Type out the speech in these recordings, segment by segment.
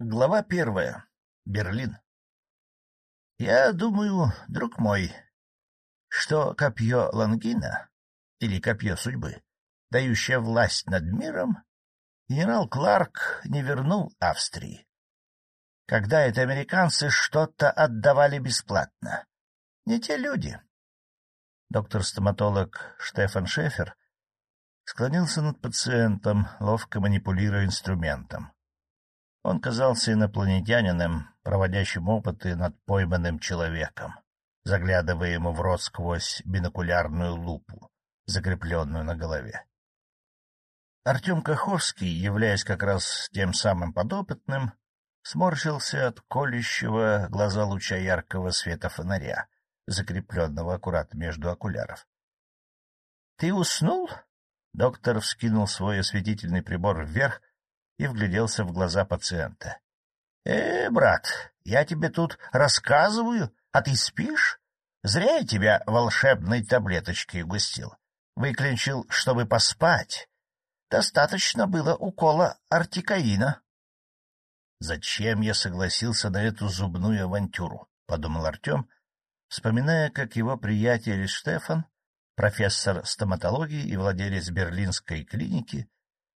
Глава первая. Берлин. Я думаю, друг мой, что копье Лангина, или копье судьбы, дающее власть над миром, генерал Кларк не вернул Австрии. Когда это американцы что-то отдавали бесплатно. Не те люди. Доктор-стоматолог Штефан Шефер склонился над пациентом, ловко манипулируя инструментом. Он казался инопланетянином, проводящим опыты над пойманным человеком, заглядывая ему в рот сквозь бинокулярную лупу, закрепленную на голове. Артем Каховский, являясь как раз тем самым подопытным, сморщился от колющего глаза луча яркого света фонаря, закрепленного аккуратно между окуляров. — Ты уснул? Доктор вскинул свой осветительный прибор вверх и вгляделся в глаза пациента. — Э, брат, я тебе тут рассказываю, а ты спишь? Зря я тебя волшебной таблеточкой угостил. Выклинчил, чтобы поспать. Достаточно было укола артикаина. — Зачем я согласился на эту зубную авантюру? — подумал Артем, вспоминая, как его приятель Штефан, профессор стоматологии и владелец берлинской клиники,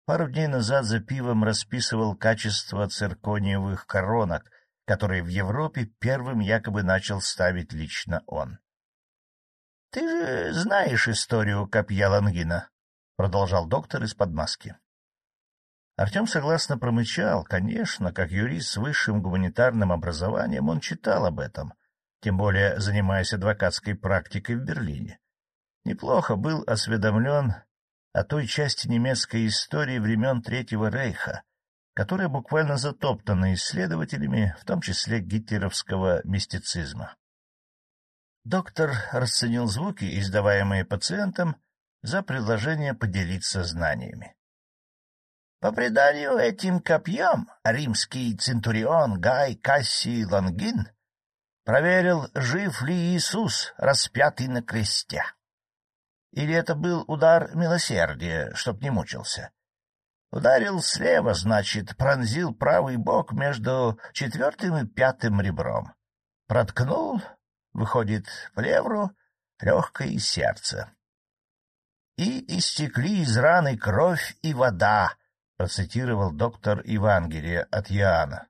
Пару дней назад за пивом расписывал качество циркониевых коронок, которые в Европе первым якобы начал ставить лично он. — Ты же знаешь историю копья Лангина, — продолжал доктор из-под маски. Артем согласно промычал. Конечно, как юрист с высшим гуманитарным образованием он читал об этом, тем более занимаясь адвокатской практикой в Берлине. Неплохо был осведомлен о той части немецкой истории времен Третьего Рейха, которая буквально затоптана исследователями, в том числе гитлеровского мистицизма. Доктор расценил звуки, издаваемые пациентом, за предложение поделиться знаниями. По преданию, этим копьем римский центурион Гай Кассий Лангин проверил, жив ли Иисус, распятый на кресте. Или это был удар милосердия, чтоб не мучился? Ударил слева, значит, пронзил правый бок между четвертым и пятым ребром. Проткнул, выходит, плевру, легкое и сердце. «И истекли из раны кровь и вода», — процитировал доктор Евангелие от Иоанна.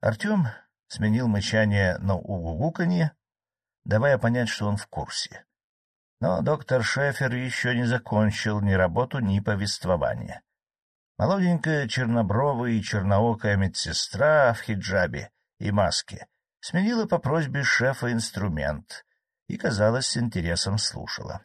Артем сменил мычание на угугуканье, давая понять, что он в курсе. Но доктор Шефер еще не закончил ни работу, ни повествование. Молоденькая чернобровая и черноокая медсестра в хиджабе и маске сменила по просьбе шефа инструмент и, казалось, с интересом слушала.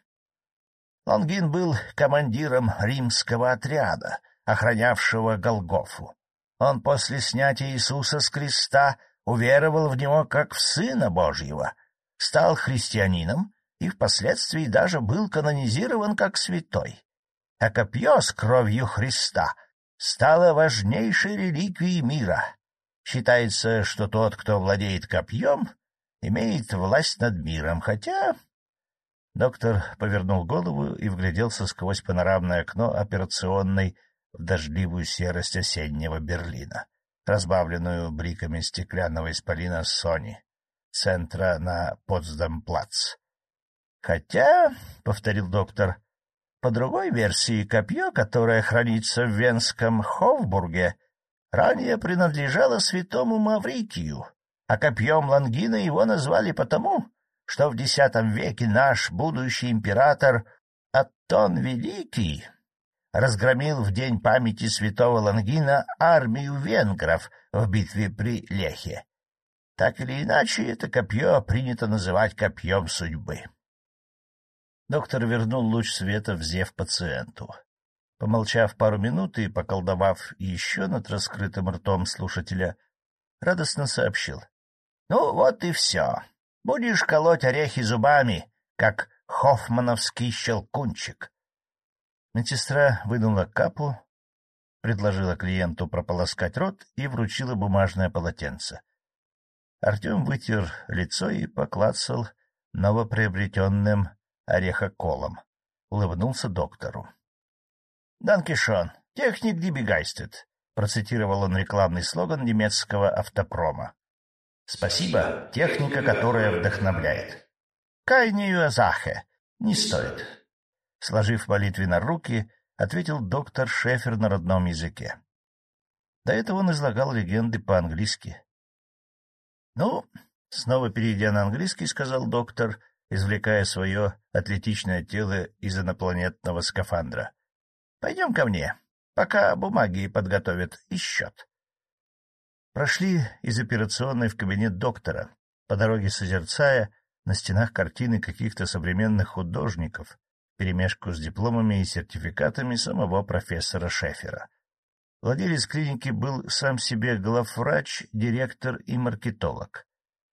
Лонгин был командиром римского отряда, охранявшего Голгофу. Он после снятия Иисуса с креста уверовал в него как в Сына Божьего, стал христианином и впоследствии даже был канонизирован как святой. А копье с кровью Христа стало важнейшей реликвией мира. Считается, что тот, кто владеет копьем, имеет власть над миром, хотя... Доктор повернул голову и вгляделся сквозь панорамное окно операционной в дождливую серость осеннего Берлина, разбавленную бриками стеклянного исполина Сони, центра на Потсдам-плац. Хотя, — повторил доктор, — по другой версии копье, которое хранится в Венском Хофбурге, ранее принадлежало святому Маврикию, а копьем Лангина его назвали потому, что в X веке наш будущий император Аттон Великий разгромил в день памяти святого Лангина армию венгров в битве при Лехе. Так или иначе, это копье принято называть копьем судьбы. Доктор вернул луч света в зев пациенту. Помолчав пару минут и поколдовав еще над раскрытым ртом слушателя, радостно сообщил. — Ну, вот и все. Будешь колоть орехи зубами, как хоффмановский щелкунчик. Медсестра вынула капу, предложила клиенту прополоскать рот и вручила бумажное полотенце. Артем вытер лицо и поклацал новоприобретенным орехоколом. Улыбнулся доктору. — Данкишон, техник Дибигайстед. — процитировал он рекламный слоган немецкого автопрома. «Спасибо, техника, которая вдохновляет». «Кайнию захе, не стоит», — сложив молитвенно руки, ответил доктор Шефер на родном языке. До этого он излагал легенды по-английски. — Ну, снова перейдя на английский, сказал доктор, извлекая свое атлетичное тело из инопланетного скафандра. — Пойдем ко мне, пока бумаги подготовят и счет. Прошли из операционной в кабинет доктора, по дороге созерцая на стенах картины каких-то современных художников, перемешку с дипломами и сертификатами самого профессора Шефера. Владелец клиники был сам себе главврач, директор и маркетолог.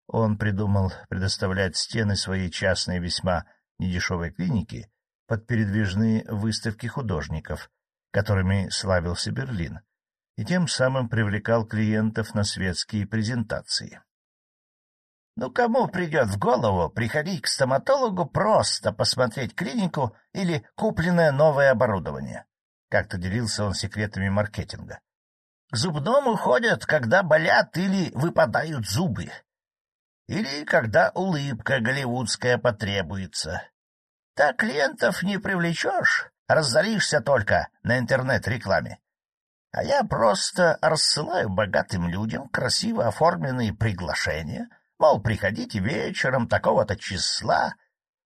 Он придумал предоставлять стены своей частной весьма недешевой клиники под передвижные выставки художников, которыми славился Берлин, и тем самым привлекал клиентов на светские презентации. Ну, кому придет в голову приходить к стоматологу просто посмотреть клинику или купленное новое оборудование? Как-то делился он секретами маркетинга. К зубному ходят, когда болят или выпадают зубы. Или когда улыбка голливудская потребуется. Так клиентов не привлечешь, разоришься только на интернет-рекламе. А я просто рассылаю богатым людям красиво оформленные приглашения, мол, приходите вечером такого-то числа,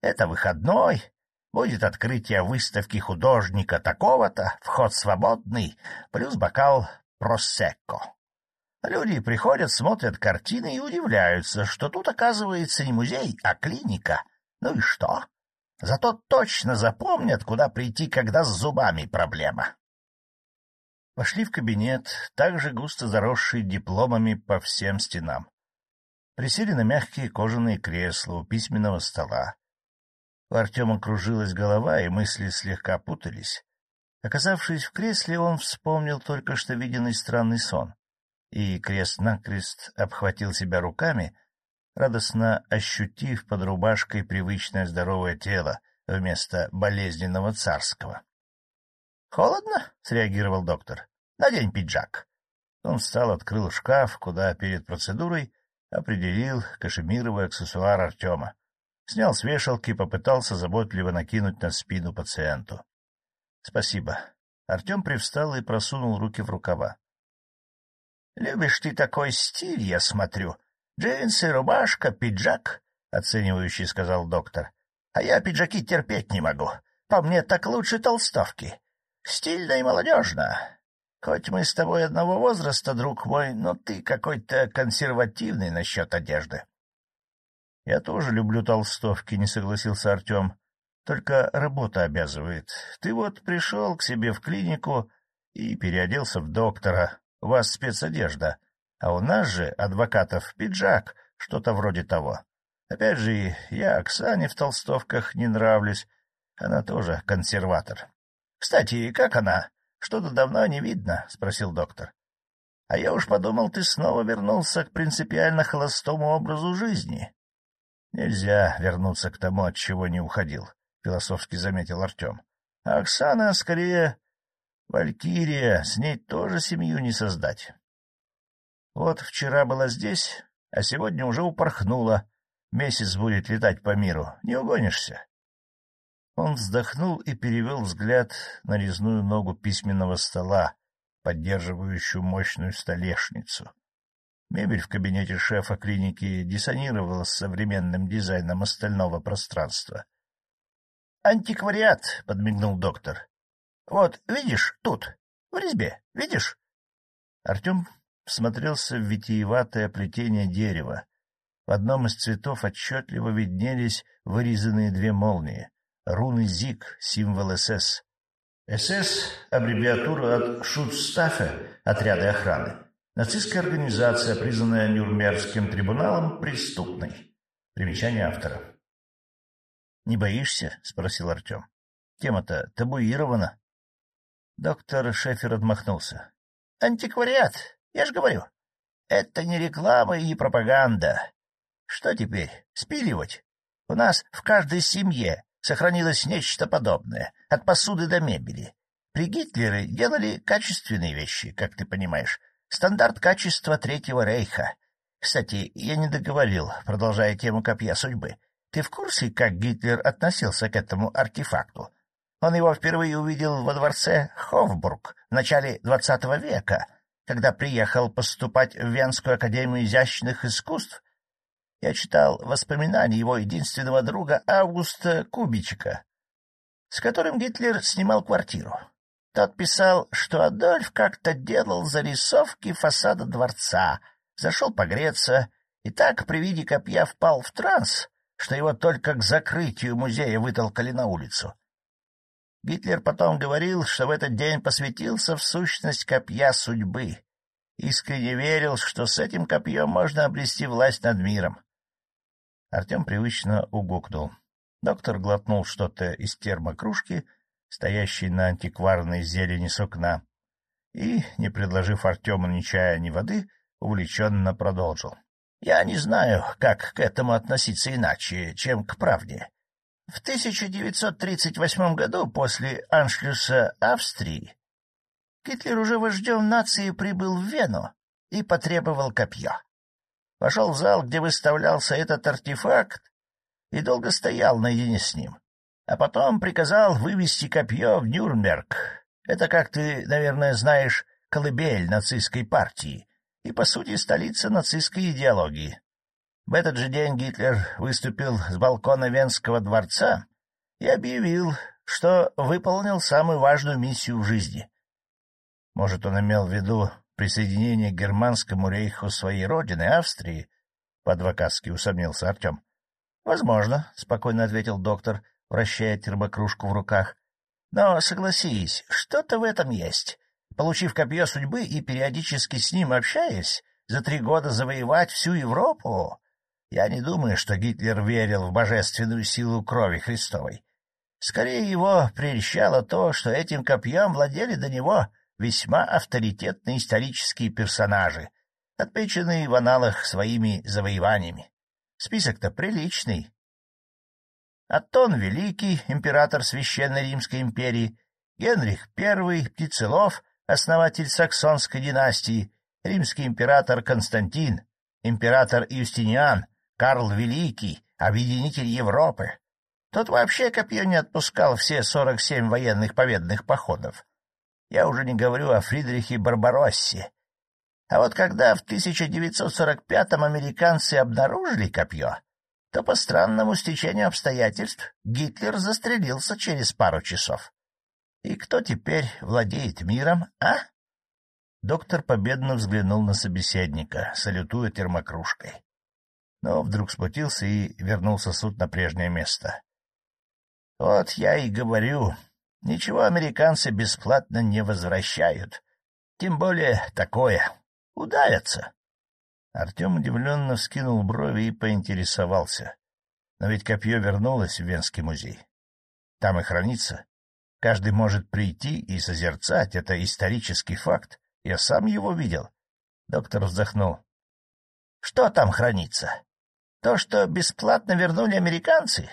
это выходной, Будет открытие выставки художника такого-то, вход свободный, плюс бокал просекко. Люди приходят, смотрят картины и удивляются, что тут, оказывается, не музей, а клиника. Ну и что? Зато точно запомнят, куда прийти, когда с зубами проблема. Вошли в кабинет, также густо заросший дипломами по всем стенам. Присели на мягкие кожаные кресла у письменного стола. У Артема кружилась голова, и мысли слегка путались. Оказавшись в кресле, он вспомнил только что виденный странный сон, и крест-накрест обхватил себя руками, радостно ощутив под рубашкой привычное здоровое тело вместо болезненного царского. — Холодно? — среагировал доктор. — Надень пиджак. Он встал, открыл шкаф, куда перед процедурой определил кашемировый аксессуар Артема Снял с вешалки, попытался заботливо накинуть на спину пациенту. — Спасибо. Артем привстал и просунул руки в рукава. — Любишь ты такой стиль, я смотрю. Джинсы, рубашка, пиджак, — оценивающий сказал доктор. — А я пиджаки терпеть не могу. По мне так лучше толстовки. Стильно и молодежно. Хоть мы с тобой одного возраста, друг мой, но ты какой-то консервативный насчет одежды. — Я тоже люблю толстовки, — не согласился Артем. — Только работа обязывает. Ты вот пришел к себе в клинику и переоделся в доктора. У вас спецодежда, а у нас же, адвокатов, пиджак, что-то вроде того. Опять же, я Оксане в толстовках не нравлюсь. Она тоже консерватор. — Кстати, как она? Что-то давно не видно, — спросил доктор. — А я уж подумал, ты снова вернулся к принципиально холостому образу жизни. — Нельзя вернуться к тому, от чего не уходил, — философски заметил Артем. — А Оксана, скорее, валькирия, с ней тоже семью не создать. Вот вчера была здесь, а сегодня уже упорхнула. Месяц будет летать по миру, не угонишься. Он вздохнул и перевел взгляд на резную ногу письменного стола, поддерживающую мощную столешницу. Мебель в кабинете шефа клиники диссонировала с современным дизайном остального пространства. — Антиквариат, — подмигнул доктор. — Вот, видишь, тут, в резьбе, видишь? Артем всмотрелся в витиеватое плетение дерева. В одном из цветов отчетливо виднелись вырезанные две молнии — руны ЗИГ, символ СС. СС — аббревиатура от Шутстафе, отряда охраны. Нацистская организация, признанная Нюрнбергским трибуналом преступной. Примечание автора. — Не боишься? — спросил Артем. — Тема-то табуирована. Доктор Шефер отмахнулся. — Антиквариат, я же говорю. Это не реклама и не пропаганда. Что теперь, спиливать? У нас в каждой семье сохранилось нечто подобное, от посуды до мебели. При Гитлере делали качественные вещи, как ты понимаешь. Стандарт качества Третьего Рейха. Кстати, я не договорил, продолжая тему копья судьбы. Ты в курсе, как Гитлер относился к этому артефакту? Он его впервые увидел во дворце Хофбург в начале двадцатого века, когда приехал поступать в Венскую академию изящных искусств. Я читал воспоминания его единственного друга Августа Кубичика, с которым Гитлер снимал квартиру. Тот писал, что Адольф как-то делал зарисовки фасада дворца, зашел погреться, и так при виде копья впал в транс, что его только к закрытию музея вытолкали на улицу. Гитлер потом говорил, что в этот день посвятился в сущность копья судьбы. Искренне верил, что с этим копьем можно обрести власть над миром. Артем привычно угукнул. Доктор глотнул что-то из термокружки, стоящей на антикварной зелени с окна, и, не предложив Артему ни чая, ни воды, увлеченно продолжил. — Я не знаю, как к этому относиться иначе, чем к правде. В 1938 году, после аншлюса Австрии, Гитлер уже вождем нации прибыл в Вену и потребовал копье. Вошел в зал, где выставлялся этот артефакт, и долго стоял наедине с ним. А потом приказал вывести копье в Нюрнберг. Это, как ты, наверное, знаешь, колыбель нацистской партии и, по сути, столица нацистской идеологии. В этот же день Гитлер выступил с балкона Венского дворца и объявил, что выполнил самую важную миссию в жизни. Может, он имел в виду присоединение к германскому рейху своей родины, Австрии? — по-адвокатски усомнился Артем. — Возможно, — спокойно ответил доктор, вращая термокружку в руках. — Но, согласись, что-то в этом есть. Получив копье судьбы и периодически с ним общаясь, за три года завоевать всю Европу я не думаю, что Гитлер верил в божественную силу крови Христовой. Скорее его прельщало то, что этим копьем владели до него весьма авторитетные исторические персонажи, отмеченные в аналах своими завоеваниями. Список-то приличный. Аттон Великий, император Священной Римской империи, Генрих I, Птицелов, основатель саксонской династии, римский император Константин, император Юстиниан, Карл Великий, объединитель Европы. Тот вообще копье не отпускал все сорок семь военных победных походов. Я уже не говорю о Фридрихе Барбароссе. А вот когда в 1945-м американцы обнаружили копье, то по странному стечению обстоятельств Гитлер застрелился через пару часов. И кто теперь владеет миром, а? Доктор победно взглянул на собеседника, салютуя термокружкой но вдруг сплотился и вернулся суд на прежнее место. — Вот я и говорю, ничего американцы бесплатно не возвращают, тем более такое, удавятся. Артем удивленно вскинул брови и поинтересовался. Но ведь копье вернулось в Венский музей. Там и хранится. Каждый может прийти и созерцать, это исторический факт. Я сам его видел. Доктор вздохнул. — Что там хранится? То, что бесплатно вернули американцы?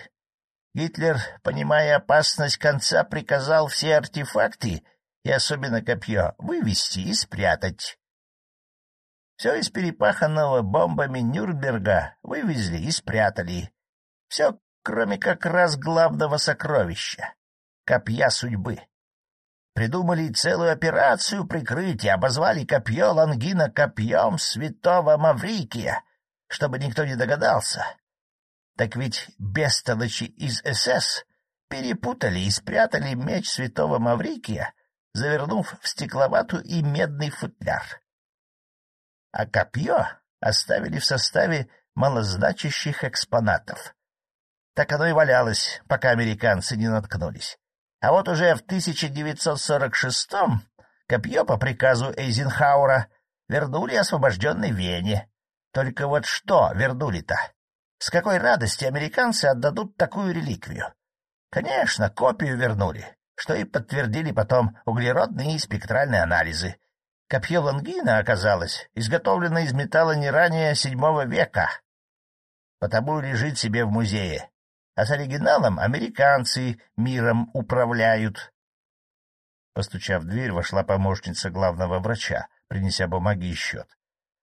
Гитлер, понимая опасность конца, приказал все артефакты, и особенно копье, вывести и спрятать. Все из перепаханного бомбами Нюрнберга вывезли и спрятали. Все, кроме как раз главного сокровища — копья судьбы. Придумали целую операцию прикрытия, обозвали копье Лангина копьем святого Маврикия — чтобы никто не догадался. Так ведь бестолочи из СС перепутали и спрятали меч святого Маврикия, завернув в стекловатую и медный футляр. А копье оставили в составе малозначащих экспонатов. Так оно и валялось, пока американцы не наткнулись. А вот уже в 1946-м копье по приказу Эйзенхаура вернули освобожденной Вене, только вот что вернули-то? С какой радости американцы отдадут такую реликвию? Конечно, копию вернули, что и подтвердили потом углеродные и спектральные анализы. Копье Лонгина оказалось изготовлено из металла не ранее седьмого века. Потому лежит себе в музее. А с оригиналом американцы миром управляют. Постучав в дверь, вошла помощница главного врача, принеся бумаги и счет.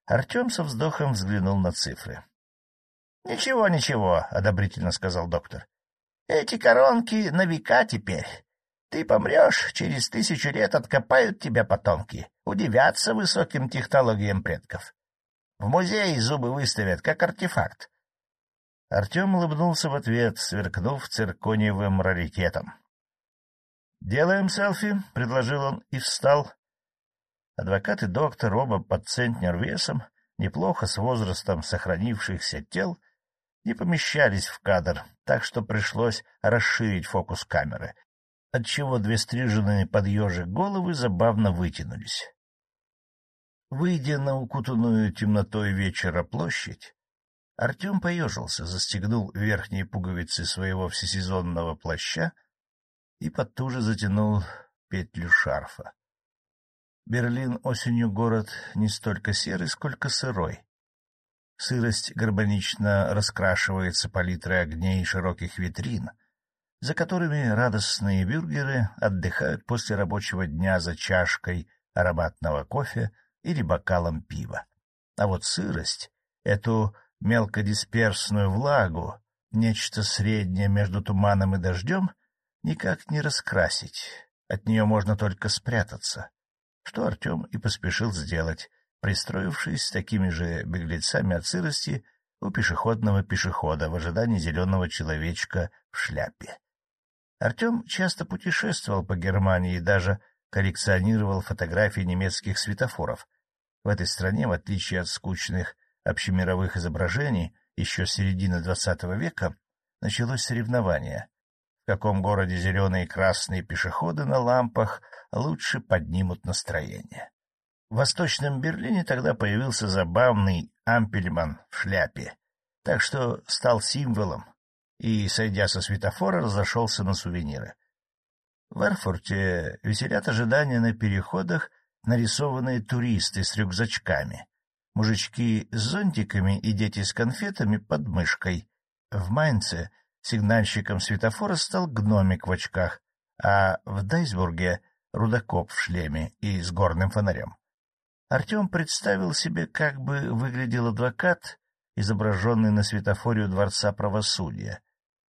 Артем со вздохом взглянул на цифры. — Ничего, ничего, — одобрительно сказал доктор. — Эти коронки на века теперь. Ты помрешь, через тысячу лет откопают тебя потомки, удивятся высоким технологиям предков. В музее зубы выставят, как артефакт. Артем улыбнулся в ответ, сверкнув циркониевым раритетом. — Делаем селфи, — предложил он и встал. Адвокат и доктор, оба под центнер весом, неплохо с возрастом сохранившихся тел, не помещались в кадр, так что пришлось расширить фокус камеры, отчего две стриженные под ежик головы забавно вытянулись. Выйдя на укутанную темнотой вечера площадь, Артем поежился, застегнул верхние пуговицы своего всесезонного плаща и потуже затянул петлю шарфа. Берлин осенью город не столько серый, сколько сырой. Сырость гармонично раскрашивается палитрой огней широких витрин, за которыми радостные бюргеры отдыхают после рабочего дня за чашкой ароматного кофе или бокалом пива. А вот сырость, эту мелкодисперсную влагу, нечто среднее между туманом и дождем, никак не раскрасить. От нее можно только спрятаться, что Артем и поспешил сделать, пристроившись с такими же беглецами от сырости у пешеходного пешехода в ожидании зеленого человечка в шляпе. Артем часто путешествовал по Германии и даже коллекционировал фотографии немецких светофоров. В этой стране, в отличие от скучных общемировых изображений еще с середины XX века началось соревнование, каком городе зеленые и красные пешеходы на лампах лучше поднимут настроение. В Восточном Берлине тогда появился забавный ампельман в шляпе, так что стал символом и, сойдя со светофора, разошелся на сувениры. В Эрфурте веселят ожидания на переходах нарисованные туристы с рюкзачками, мужички с зонтиками и дети с конфетами под мышкой. В Майнце сигнальщиком светофора стал гномик в очках, а в Дайсбурге — рудокоп в шлеме и с горным фонарем. Артем представил себе, как бы выглядел адвокат, изображенный на светофоре у Дворца правосудия.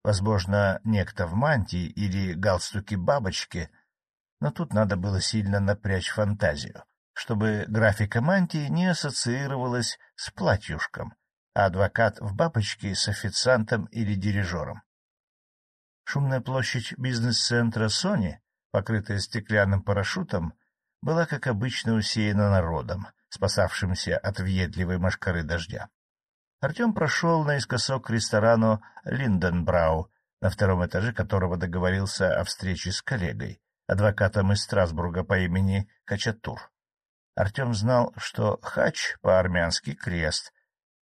Возможно, некто в мантии или галстуке бабочки, но тут надо было сильно напрячь фантазию чтобы графика мантии не ассоциировалась с платьюшком, а адвокат в бабочке с официантом или дирижером. Шумная площадь бизнес-центра «Сони», покрытая стеклянным парашютом, была, как обычно, усеяна народом, спасавшимся от въедливой мошкары дождя. Артем прошел наискосок к ресторану «Линденбрау», на втором этаже которого договорился о встрече с коллегой, адвокатом из Страсбурга по имени Качатур. Артем знал, что хач по-армянски — крест,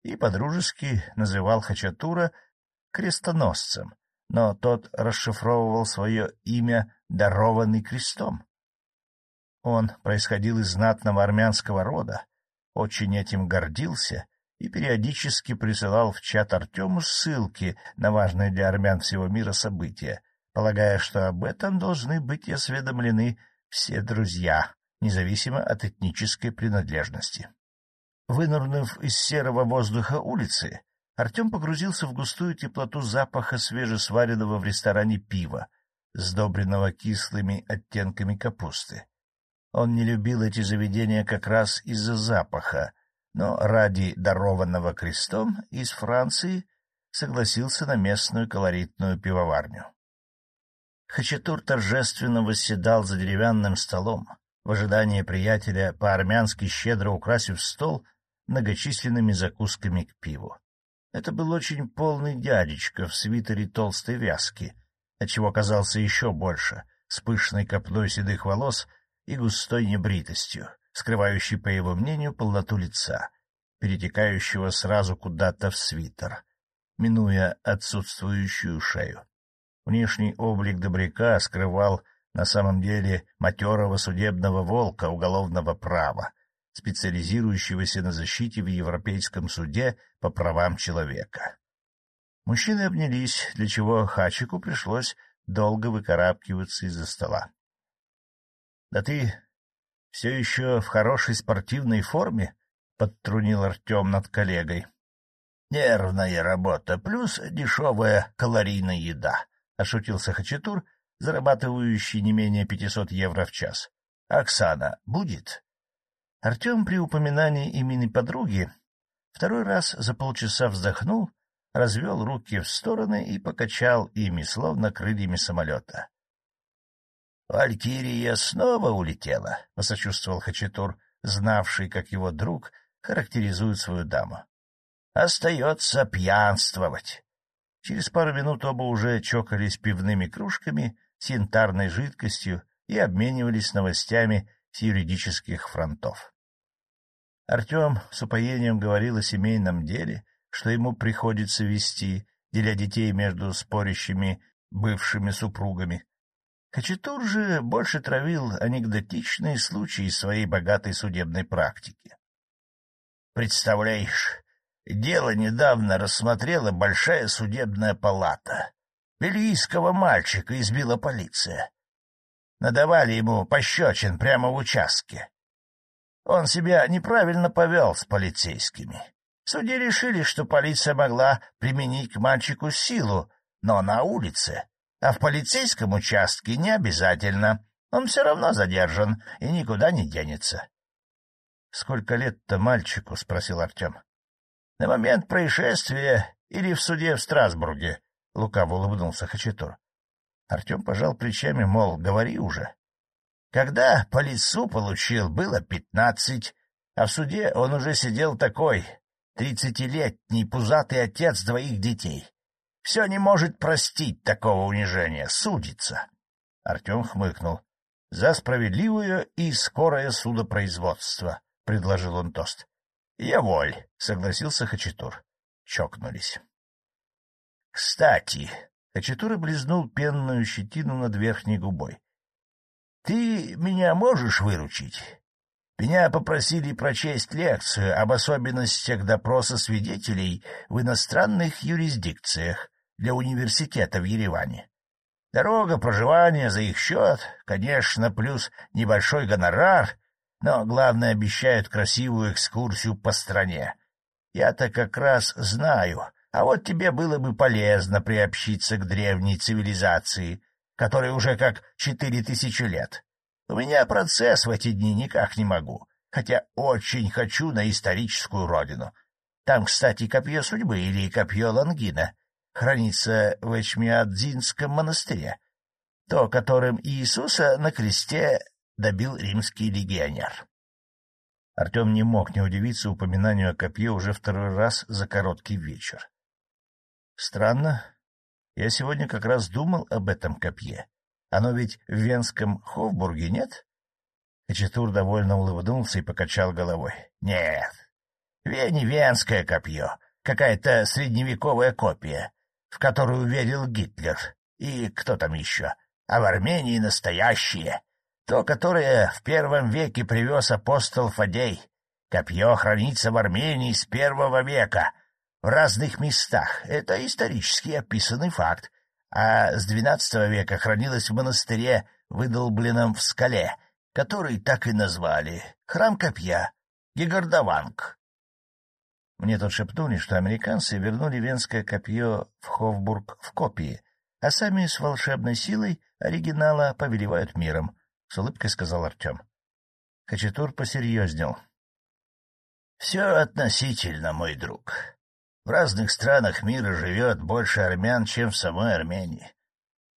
и подружески называл Хачатура крестоносцем, но тот расшифровывал свое имя «дарованный крестом». Он происходил из знатного армянского рода, очень этим гордился и периодически присылал в чат Артему ссылки на важные для армян всего мира события, полагая, что об этом должны быть осведомлены все друзья независимо от этнической принадлежности. Вынырнув из серого воздуха улицы, Артем погрузился в густую теплоту запаха свежесваренного в ресторане пива, сдобренного кислыми оттенками капусты. Он не любил эти заведения как раз из-за запаха, но ради дарованного крестом из Франции согласился на местную колоритную пивоварню. Хачатур торжественно восседал за деревянным столом, в ожидании приятеля, по-армянски щедро украсив стол многочисленными закусками к пиву. Это был очень полный дядечка в свитере толстой вязки, отчего казался еще больше, с пышной копной седых волос и густой небритостью, скрывающей, по его мнению, полноту лица, перетекающего сразу куда-то в свитер, минуя отсутствующую шею. Внешний облик добряка скрывал на самом деле матерого судебного волка уголовного права, специализирующегося на защите в Европейском суде по правам человека. Мужчины обнялись, для чего Хачику пришлось долго выкарабкиваться из-за стола. — Да ты все еще в хорошей спортивной форме? — подтрунил Артем над коллегой. — Нервная работа плюс дешевая калорийная еда, — ошутился Хачатур, зарабатывающий не менее пятисот евро в час. — Оксана будет? Артем при упоминании имени подруги второй раз за полчаса вздохнул, развел руки в стороны и покачал ими, словно крыльями самолета. — Валькирия снова улетела, — посочувствовал Хачатур, знавший, как его друг характеризует свою даму. — Остается пьянствовать. Через пару минут оба уже чокались пивными кружками с янтарной жидкостью и обменивались новостями с юридических фронтов. Артем с упоением говорил о семейном деле, что ему приходится вести, деля детей между спорящими бывшими супругами. Хачатур же больше травил анекдотичные случаи своей богатой судебной практики. Представляешь, дело недавно рассмотрела большая судебная палата. Бельгийского мальчика избила полиция. Надавали ему пощечин прямо в участке. Он себя неправильно повел с полицейскими. Судьи решили, что полиция могла применить к мальчику силу, но на улице, а в полицейском участке не обязательно. Он все равно задержан и никуда не денется. — Сколько лет-то мальчику? — спросил Артем. — На момент происшествия или в суде в Страсбурге, — лукаво улыбнулся Хачатур. Артем пожал плечами, мол, говори уже. Когда по лицу получил, было пятнадцать, а в суде он уже сидел такой, тридцатилетний пузатый отец двоих детей. Все не может простить такого унижения, судится. Артем хмыкнул. — За справедливое и скорое судопроизводство. — предложил он тост. — Я воль, — согласился Хачатур. Чокнулись. — Кстати, — Хачатур облизнул пенную щетину над верхней губой. — Ты меня можешь выручить? Меня попросили прочесть лекцию об особенностях допроса свидетелей в иностранных юрисдикциях для университета в Ереване. Дорога, проживание за их счет, конечно, плюс небольшой гонорар — но, главное, обещают красивую экскурсию по стране. Я-то как раз знаю, а вот тебе было бы полезно приобщиться к древней цивилизации, которой уже как четыре тысячи лет. У меня процесс в эти дни никак не могу, хотя очень хочу на историческую родину. Там, кстати, копье судьбы или копье Лангина хранится в Эчмиадзинском монастыре, то, которым Иисуса на кресте добил римский легионер. Артем не мог не удивиться упоминанию о копье уже второй раз за короткий вечер. Странно. Я сегодня как раз думал об этом копье. Оно ведь в Венском Хофбурге, нет? Хачатур довольно улыбнулся и покачал головой. — Нет, Вене венское копье, какая-то средневековая копия, в которую верил Гитлер. И кто там еще? А в Армении настоящее. То, которое в первом веке привез апостол Фадей. Копье хранится в Армении с первого века, в разных местах. Это исторически описанный факт. А с двенадцатого века хранилось в монастыре, выдолбленном в скале, который так и назвали — Храм Копья, Гегардаванг. Мне тут шепнули, что американцы вернули венское копье в Хофбург в копии, а сами с волшебной силой оригинала повелевают миром. — с улыбкой сказал Артем. Хачатур посерьезнел. — Все относительно, мой друг. В разных странах мира живет больше армян, чем в самой Армении.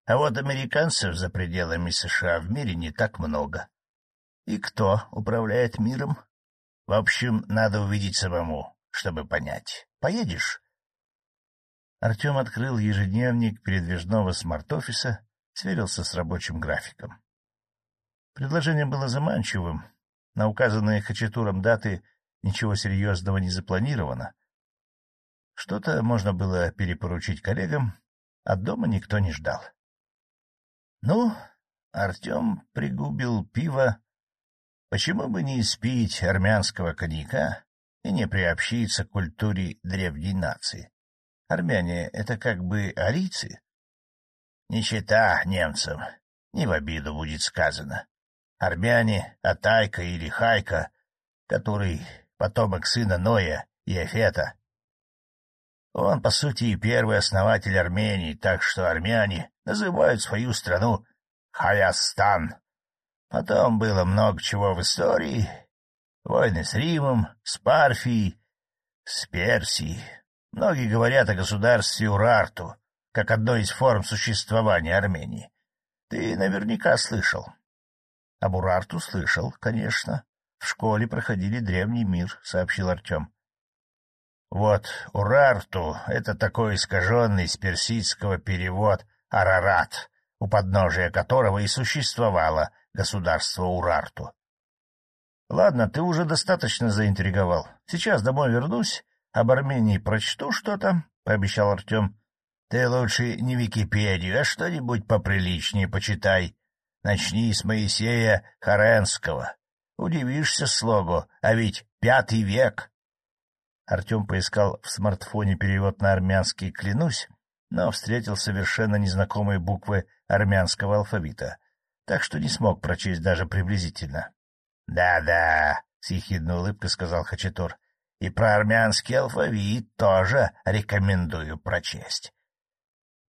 А вот американцев за пределами США в мире не так много. И кто управляет миром? В общем, надо увидеть самому, чтобы понять. Поедешь? Артем открыл ежедневник передвижного смарт-офиса, сверился с рабочим графиком. Предложение было заманчивым. На указанные Хачатуром даты ничего серьезного не запланировано. Что-то можно было перепоручить коллегам, а дома никто не ждал. Ну, Артем пригубил пиво. Почему бы не испить армянского коньяка и не приобщиться к культуре древней нации? Армяне — это как бы арийцы. Не чита немцам, не в обиду будет сказано. армяне Атайка или Хайка, который потомок сына Ноя и Эфета. Он, по сути, и первый основатель Армении, так что армяне называют свою страну Хаястан. Потом было много чего в истории. Войны с Римом, с Парфией, с Персией. Многие говорят о государстве Урарту, как одной из форм существования Армении. Ты наверняка слышал. Об Урарту слышал, конечно. В школе проходили древний мир, — сообщил Артем. Вот Урарту — это такой искаженный с персидского перевод Арарат, у подножия которого и существовало государство Урарту. — Ладно, ты уже достаточно заинтриговал. Сейчас домой вернусь, об Армении прочту что-то, — пообещал Артем. — Ты лучше не Википедию, а что-нибудь поприличнее почитай. Начни с Моисея Харенского. Удивишься слогу, а ведь пятый век. Артем поискал в смартфоне перевод на армянский «клянусь», но встретил совершенно незнакомые буквы армянского алфавита, так что не смог прочесть даже приблизительно. «Да — Да-да, — с ехидной улыбкой сказал Хачатур, — и про армянский алфавит тоже рекомендую прочесть.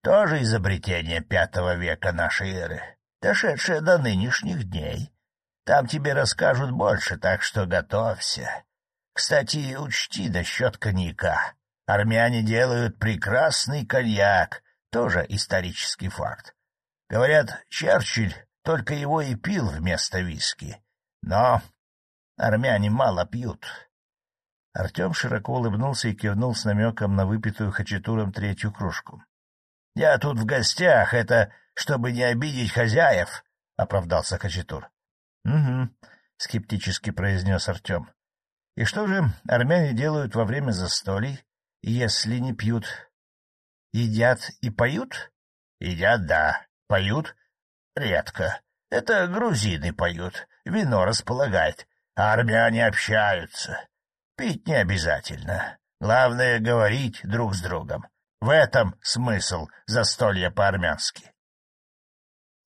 Тоже изобретение пятого века нашей эры, дошедшее до нынешних дней. Там тебе расскажут больше, так что готовься. Кстати, учти насчет коньяка. Армяне делают прекрасный коньяк, тоже исторический факт. Говорят, Черчилль только его и пил вместо виски. Но армяне мало пьют. Артем широко улыбнулся и кивнул с намеком на выпитую хачатуром третью кружку. — Я тут в гостях, это чтобы не обидеть хозяев, — оправдался Хачатур. — Угу, — скептически произнес Артем. — И что же армяне делают во время застолий? если не пьют? Едят и поют? Едят, да. Поют? Редко. Это грузины поют, вино располагают, а армяне общаются. Пить не обязательно. Главное — говорить друг с другом. В этом смысл застолья по-армянски.